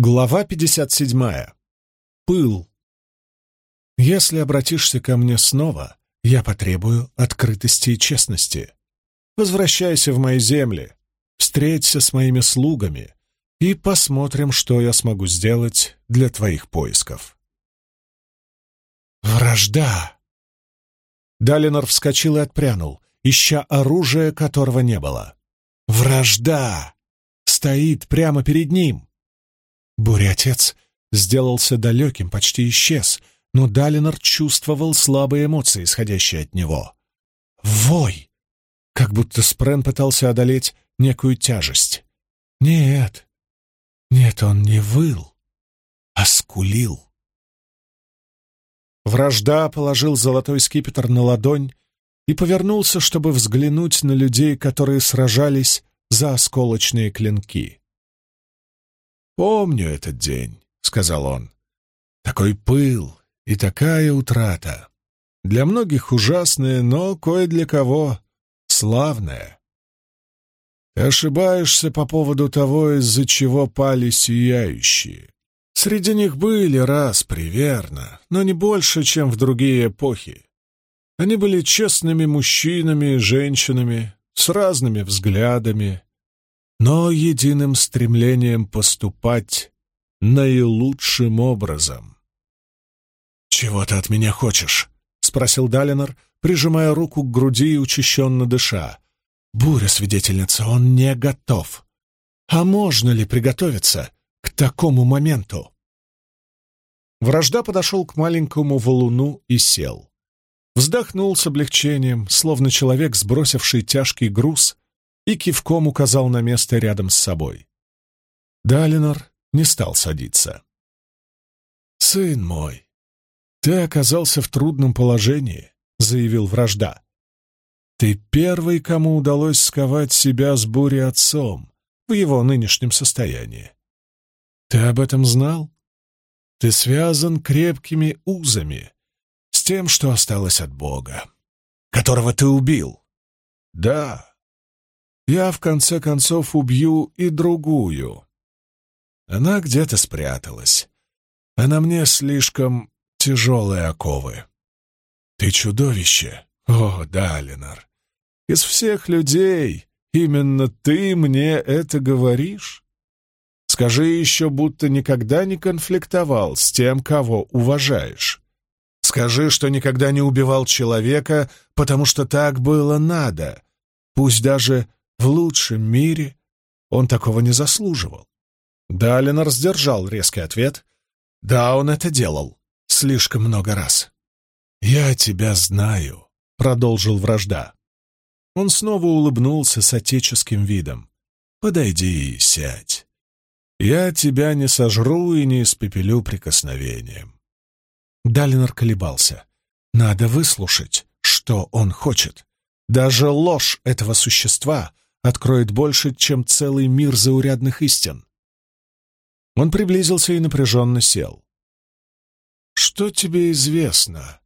Глава 57. Пыл. Если обратишься ко мне снова, я потребую открытости и честности. Возвращайся в мои земли, встреться с моими слугами и посмотрим, что я смогу сделать для твоих поисков. Вражда! Далинор вскочил и отпрянул, ища оружия, которого не было. Вражда! Стоит прямо перед ним. Буря-отец сделался далеким, почти исчез, но Далинор чувствовал слабые эмоции, исходящие от него. Вой! Как будто Спрен пытался одолеть некую тяжесть. Нет, нет, он не выл, а скулил. Вражда положил золотой скипетр на ладонь и повернулся, чтобы взглянуть на людей, которые сражались за осколочные клинки. «Помню этот день», — сказал он. «Такой пыл и такая утрата. Для многих ужасная, но кое для кого славная. Ты ошибаешься по поводу того, из-за чего пали сияющие. Среди них были раз приверно, но не больше, чем в другие эпохи. Они были честными мужчинами и женщинами, с разными взглядами, но единым стремлением поступать наилучшим образом. «Чего ты от меня хочешь?» — спросил Далинор, прижимая руку к груди и учащенно дыша. «Буря, свидетельница, он не готов. А можно ли приготовиться к такому моменту?» Вражда подошел к маленькому валуну и сел. Вздохнул с облегчением, словно человек, сбросивший тяжкий груз и кивком указал на место рядом с собой. Далинор не стал садиться. «Сын мой, ты оказался в трудном положении», — заявил вражда. «Ты первый, кому удалось сковать себя с бурей отцом в его нынешнем состоянии. Ты об этом знал? Ты связан крепкими узами с тем, что осталось от Бога, которого ты убил. Да, я в конце концов убью и другую. Она где-то спряталась, а на мне слишком тяжелые оковы. Ты чудовище, о, Далинар. Из всех людей именно ты мне это говоришь? Скажи еще, будто никогда не конфликтовал с тем, кого уважаешь. Скажи, что никогда не убивал человека, потому что так было надо, пусть даже в лучшем мире он такого не заслуживал. Далинор сдержал резкий ответ. Да, он это делал. Слишком много раз. «Я тебя знаю», — продолжил вражда. Он снова улыбнулся с отеческим видом. «Подойди и сядь. Я тебя не сожру и не испепелю прикосновением». Далинор колебался. Надо выслушать, что он хочет. Даже ложь этого существа откроет больше, чем целый мир заурядных истин. Он приблизился и напряженно сел. «Что тебе известно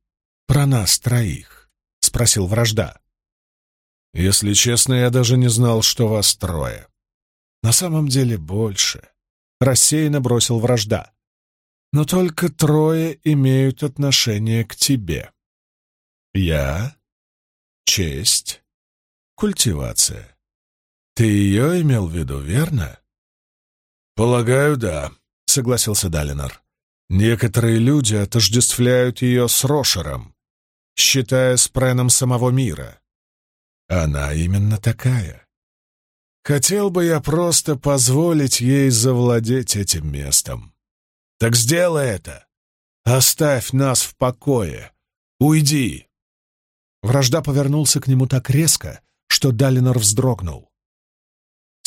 про нас троих?» — спросил вражда. «Если честно, я даже не знал, что вас трое. На самом деле больше», — рассеянно бросил вражда. «Но только трое имеют отношение к тебе. Я, честь, культивация. Ты ее имел в виду, верно? Полагаю, да, согласился Далинор. Некоторые люди отождествляют ее с Рошером, считая спреном самого мира. Она именно такая. Хотел бы я просто позволить ей завладеть этим местом. Так сделай это. Оставь нас в покое. Уйди. Вражда повернулся к нему так резко, что Далинор вздрогнул.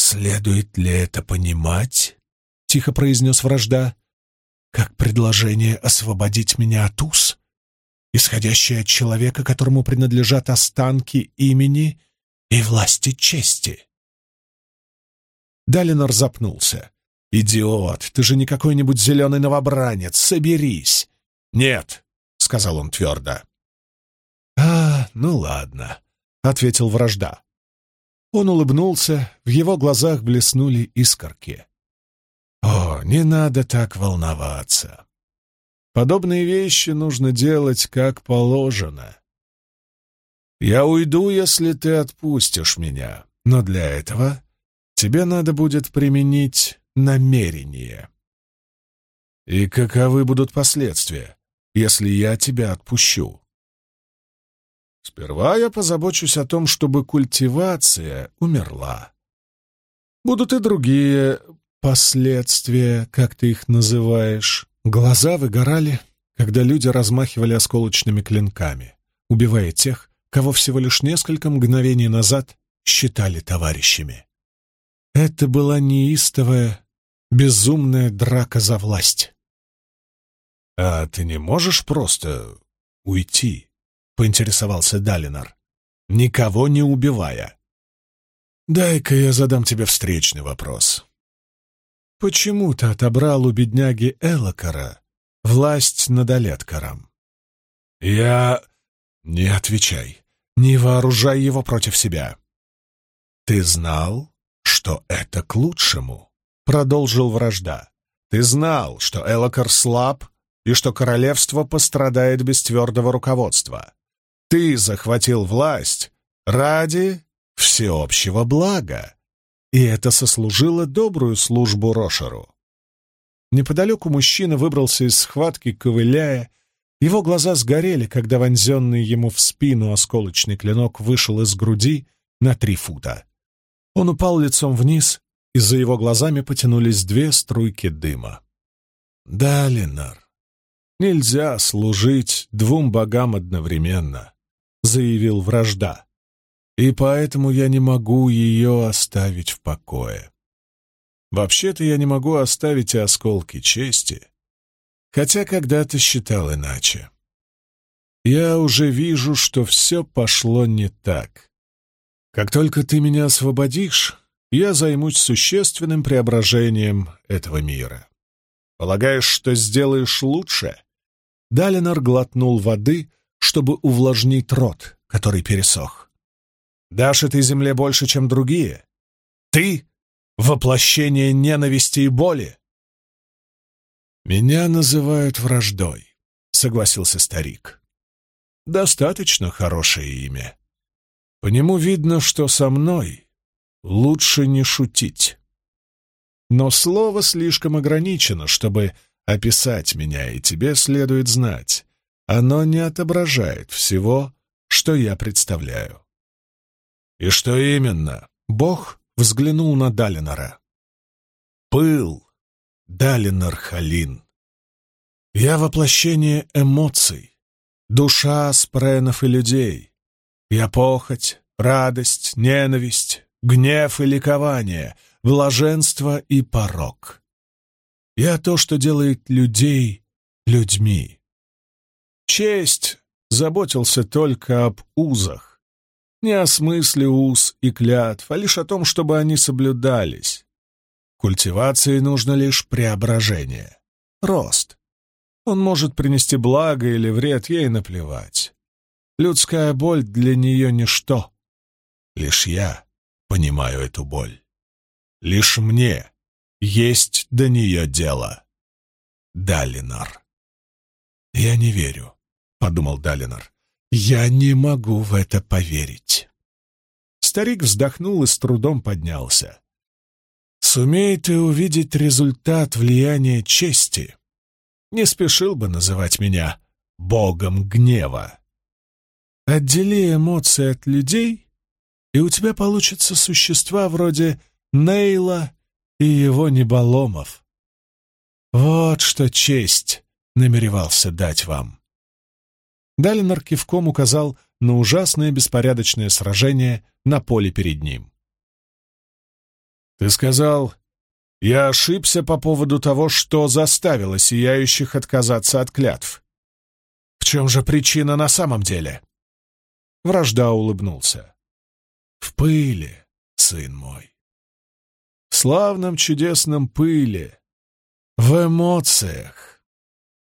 «Следует ли это понимать?» — тихо произнес вражда. «Как предложение освободить меня от уз, исходящее от человека, которому принадлежат останки имени и власти чести». Далинор запнулся. «Идиот, ты же не какой-нибудь зеленый новобранец, соберись!» «Нет», — сказал он твердо. «А, ну ладно», — ответил вражда. Он улыбнулся, в его глазах блеснули искорки. «О, не надо так волноваться. Подобные вещи нужно делать как положено. Я уйду, если ты отпустишь меня, но для этого тебе надо будет применить намерение. И каковы будут последствия, если я тебя отпущу? Сперва я позабочусь о том, чтобы культивация умерла. Будут и другие последствия, как ты их называешь. Глаза выгорали, когда люди размахивали осколочными клинками, убивая тех, кого всего лишь несколько мгновений назад считали товарищами. Это была неистовая, безумная драка за власть. «А ты не можешь просто уйти?» — поинтересовался Далинар. «Никого не убивая». «Дай-ка я задам тебе встречный вопрос. Почему ты отобрал у бедняги Элокара власть над Олеткаром?» «Я...» «Не отвечай. Не вооружай его против себя». «Ты знал, что это к лучшему?» — продолжил вражда. «Ты знал, что Элокар слаб и что королевство пострадает без твердого руководства. Ты захватил власть ради всеобщего блага, и это сослужило добрую службу Рошеру. Неподалеку мужчина выбрался из схватки, ковыляя. Его глаза сгорели, когда вонзенный ему в спину осколочный клинок вышел из груди на три фута. Он упал лицом вниз, и за его глазами потянулись две струйки дыма. «Да, Ленар, Нельзя служить двум богам одновременно, заявил вражда, и поэтому я не могу ее оставить в покое. Вообще-то я не могу оставить и осколки чести, хотя когда-то считал иначе. Я уже вижу, что все пошло не так. Как только ты меня освободишь, я займусь существенным преображением этого мира. Полагаешь, что сделаешь лучше? Далинор глотнул воды, чтобы увлажнить рот, который пересох. «Дашь этой земле больше, чем другие? Ты — воплощение ненависти и боли!» «Меня называют враждой», — согласился старик. «Достаточно хорошее имя. По нему видно, что со мной лучше не шутить. Но слово слишком ограничено, чтобы описать меня, и тебе следует знать. Оно не отображает всего, что я представляю. И что именно? Бог взглянул на Далинора. Пыл, Далинор Халин. Я воплощение эмоций, душа спренов и людей. Я похоть, радость, ненависть, гнев и ликование, блаженство и порок. Я то, что делает людей людьми. Честь заботился только об узах. Не о смысле уз и клятв, а лишь о том, чтобы они соблюдались. Культивации нужно лишь преображение, рост. Он может принести благо или вред, ей наплевать. Людская боль для нее ничто. Лишь я понимаю эту боль. Лишь мне есть до нее дело. Далинар. «Я не верю», — подумал Далинар. «Я не могу в это поверить». Старик вздохнул и с трудом поднялся. «Сумей ты увидеть результат влияния чести. Не спешил бы называть меня богом гнева. Отдели эмоции от людей, и у тебя получатся существа вроде Нейла и его неболомов. Вот что честь намеревался дать вам. Далинор кивком указал на ужасное беспорядочное сражение на поле перед ним. «Ты сказал, я ошибся по поводу того, что заставило сияющих отказаться от клятв. В чем же причина на самом деле?» Вражда улыбнулся. «В пыли, сын мой славном чудесном пыле, в эмоциях.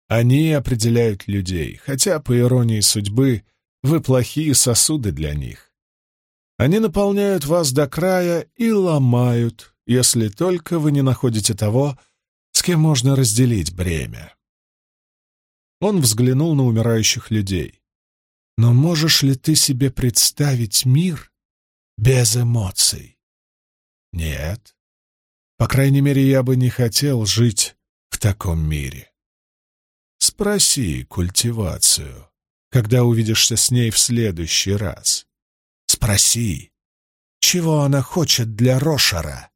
Они определяют людей, хотя, по иронии судьбы, вы плохие сосуды для них. Они наполняют вас до края и ломают, если только вы не находите того, с кем можно разделить бремя. Он взглянул на умирающих людей. Но можешь ли ты себе представить мир без эмоций? Нет. По крайней мере, я бы не хотел жить в таком мире. Спроси культивацию, когда увидишься с ней в следующий раз. Спроси, чего она хочет для Рошара.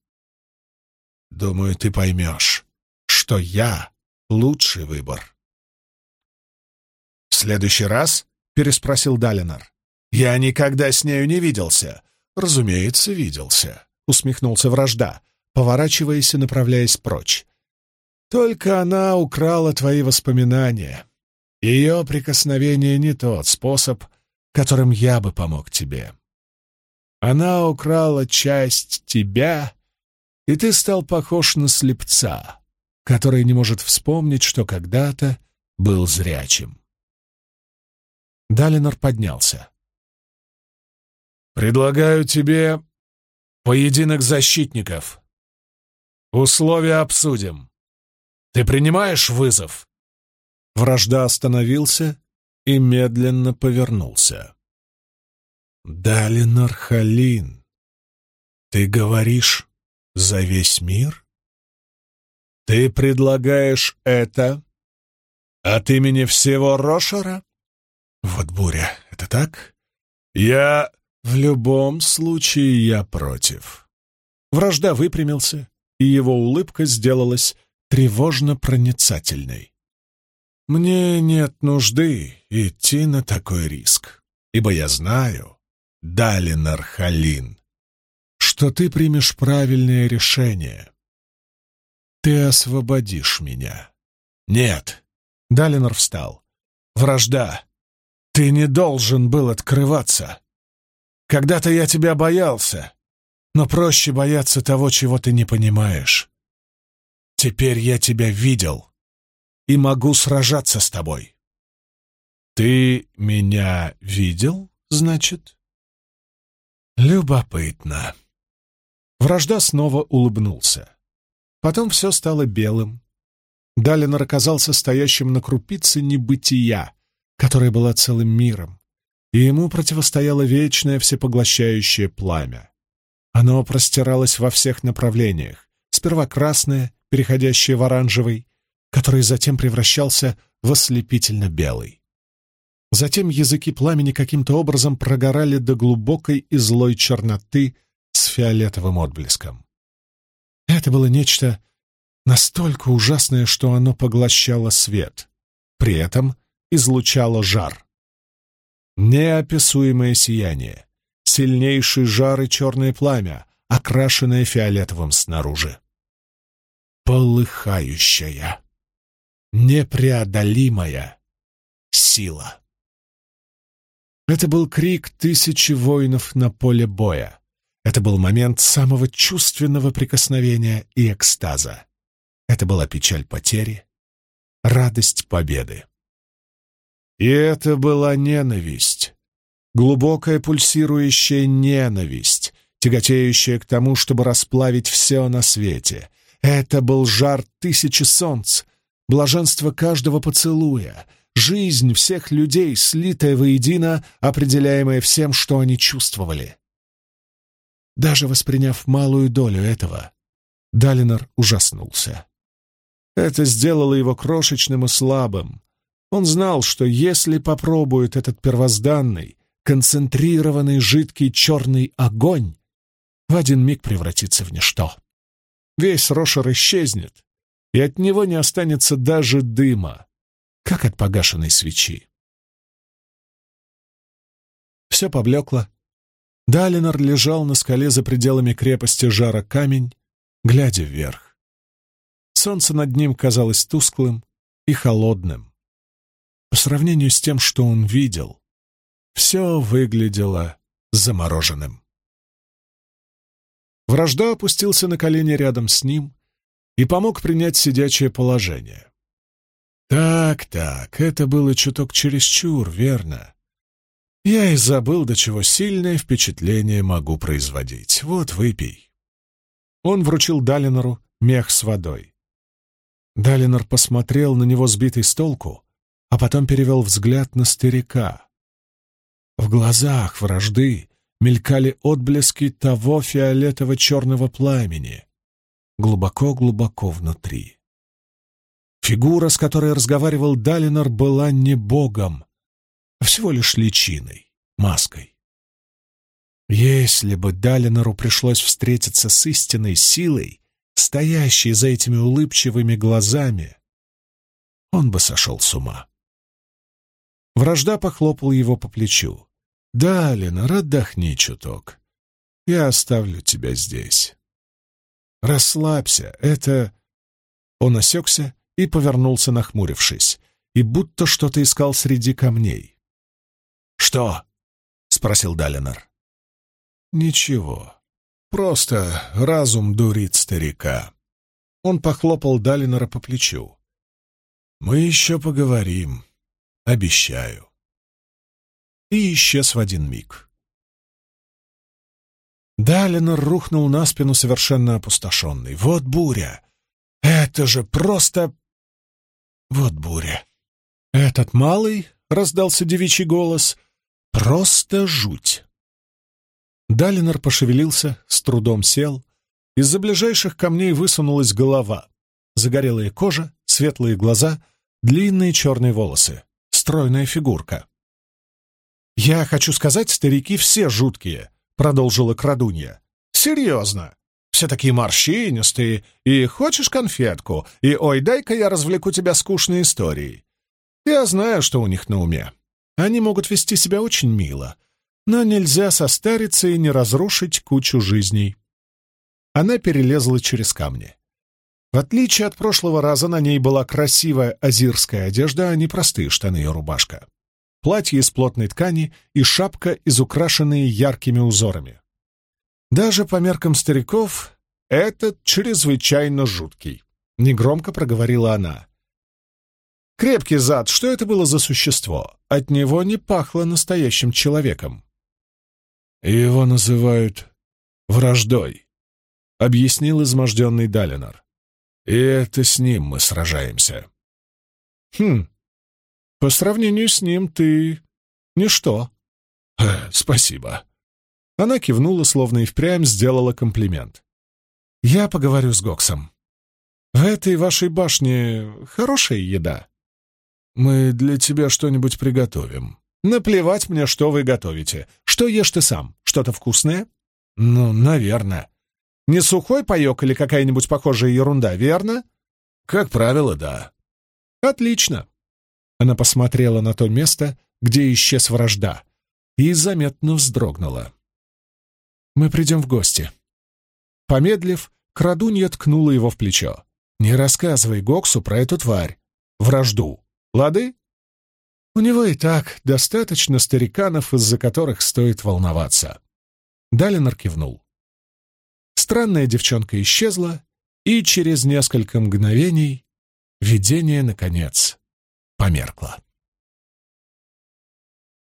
Думаю, ты поймешь, что я лучший выбор. «В следующий раз?» — переспросил Далинар. «Я никогда с нею не виделся». «Разумеется, виделся», — усмехнулся вражда, поворачиваясь и направляясь прочь. «Только она украла твои воспоминания. Ее прикосновение не тот способ, которым я бы помог тебе. Она украла часть тебя, и ты стал похож на слепца, который не может вспомнить, что когда-то был зрячим. Далинор поднялся. «Предлагаю тебе поединок защитников. Условия обсудим. Ты принимаешь вызов?» Вражда остановился и медленно повернулся. «Далинор Халин, ты говоришь за весь мир? Ты предлагаешь это от имени всего Рошара?» Вот буря, это так? Я... В любом случае я против. Вражда выпрямился, и его улыбка сделалась тревожно проницательной. Мне нет нужды идти на такой риск, ибо я знаю, Далинар Халин, что ты примешь правильное решение. Ты освободишь меня. Нет. Далинор встал. Вражда. Ты не должен был открываться. Когда-то я тебя боялся, но проще бояться того, чего ты не понимаешь. Теперь я тебя видел и могу сражаться с тобой. Ты меня видел, значит? Любопытно. Вражда снова улыбнулся. Потом все стало белым. Далинор оказался стоящим на крупице небытия, которая была целым миром, и ему противостояло вечное всепоглощающее пламя. Оно простиралось во всех направлениях, сперва красное, переходящее в оранжевый, который затем превращался в ослепительно белый. Затем языки пламени каким-то образом прогорали до глубокой и злой черноты с фиолетовым отблеском. Это было нечто настолько ужасное, что оно поглощало свет. При этом излучало жар. Неописуемое сияние, сильнейший жар и черное пламя, окрашенное фиолетовым снаружи. Полыхающая, непреодолимая сила. Это был крик тысячи воинов на поле боя. Это был момент самого чувственного прикосновения и экстаза. Это была печаль потери, радость победы. И это была ненависть. Глубокая пульсирующая ненависть, тяготеющая к тому, чтобы расплавить все на свете. Это был жар тысячи солнц, блаженство каждого поцелуя, жизнь всех людей, слитая воедино, определяемая всем, что они чувствовали. Даже восприняв малую долю этого, Далинор ужаснулся. Это сделало его крошечным и слабым, он знал, что если попробует этот первозданный, концентрированный жидкий черный огонь, в один миг превратится в ничто. Весь Рошер исчезнет, и от него не останется даже дыма, как от погашенной свечи. Все поблекло. Далинор лежал на скале за пределами крепости жара камень, глядя вверх. Солнце над ним казалось тусклым и холодным. По сравнению с тем, что он видел, все выглядело замороженным. Вражда опустился на колени рядом с ним и помог принять сидячее положение. Так-так, это было чуток чересчур, верно? Я и забыл, до чего сильное впечатление могу производить. Вот, выпей. Он вручил Далинору мех с водой. Далинор посмотрел на него сбитый с толку, а потом перевел взгляд на старика. В глазах вражды мелькали отблески того фиолетово-черного пламени, глубоко-глубоко внутри. Фигура, с которой разговаривал Далинор, была не богом, а всего лишь личиной, маской. Если бы Далинору пришлось встретиться с истинной силой, стоящей за этими улыбчивыми глазами, он бы сошел с ума. Вражда похлопал его по плечу. «Да, Ленар, отдохни чуток. Я оставлю тебя здесь. Расслабься, это...» Он осекся и повернулся, нахмурившись, и будто что-то искал среди камней. «Что?» — спросил Далинар. «Ничего. Просто разум дурит старика». Он похлопал Далинора по плечу. «Мы еще поговорим. Обещаю» и исчез в один миг. Далинор рухнул на спину совершенно опустошенный. Вот буря! Это же просто... Вот буря. Этот малый, — раздался девичий голос, — просто жуть. Далинор пошевелился, с трудом сел. Из-за ближайших камней высунулась голова. Загорелая кожа, светлые глаза, длинные черные волосы, стройная фигурка. «Я хочу сказать, старики все жуткие», — продолжила крадунья. «Серьезно. Все такие морщинистые. И хочешь конфетку? И ой, дай-ка я развлеку тебя скучной историей. Я знаю, что у них на уме. Они могут вести себя очень мило, но нельзя состариться и не разрушить кучу жизней». Она перелезла через камни. В отличие от прошлого раза, на ней была красивая азирская одежда, а не простые штаны и рубашка платье из плотной ткани и шапка, изукрашенные яркими узорами. Даже по меркам стариков этот чрезвычайно жуткий, — негромко проговорила она. Крепкий зад, что это было за существо? От него не пахло настоящим человеком. Его называют враждой, — объяснил изможденный Далинор. И это с ним мы сражаемся. Хм, по сравнению с ним ты... ничто. Э, спасибо. Она кивнула, словно и впрямь сделала комплимент. Я поговорю с Гоксом. В этой вашей башне хорошая еда. Мы для тебя что-нибудь приготовим. Наплевать мне, что вы готовите. Что ешь ты сам? Что-то вкусное? Ну, наверное. Не сухой паек или какая-нибудь похожая ерунда, верно? Как правило, да. Отлично. Она посмотрела на то место, где исчез вражда, и заметно вздрогнула. «Мы придем в гости». Помедлив, крадунья ткнула его в плечо. «Не рассказывай Гоксу про эту тварь, вражду, лады?» У него и так достаточно стариканов, из-за которых стоит волноваться. Далинор кивнул. Странная девчонка исчезла, и через несколько мгновений видение, наконец, померкла.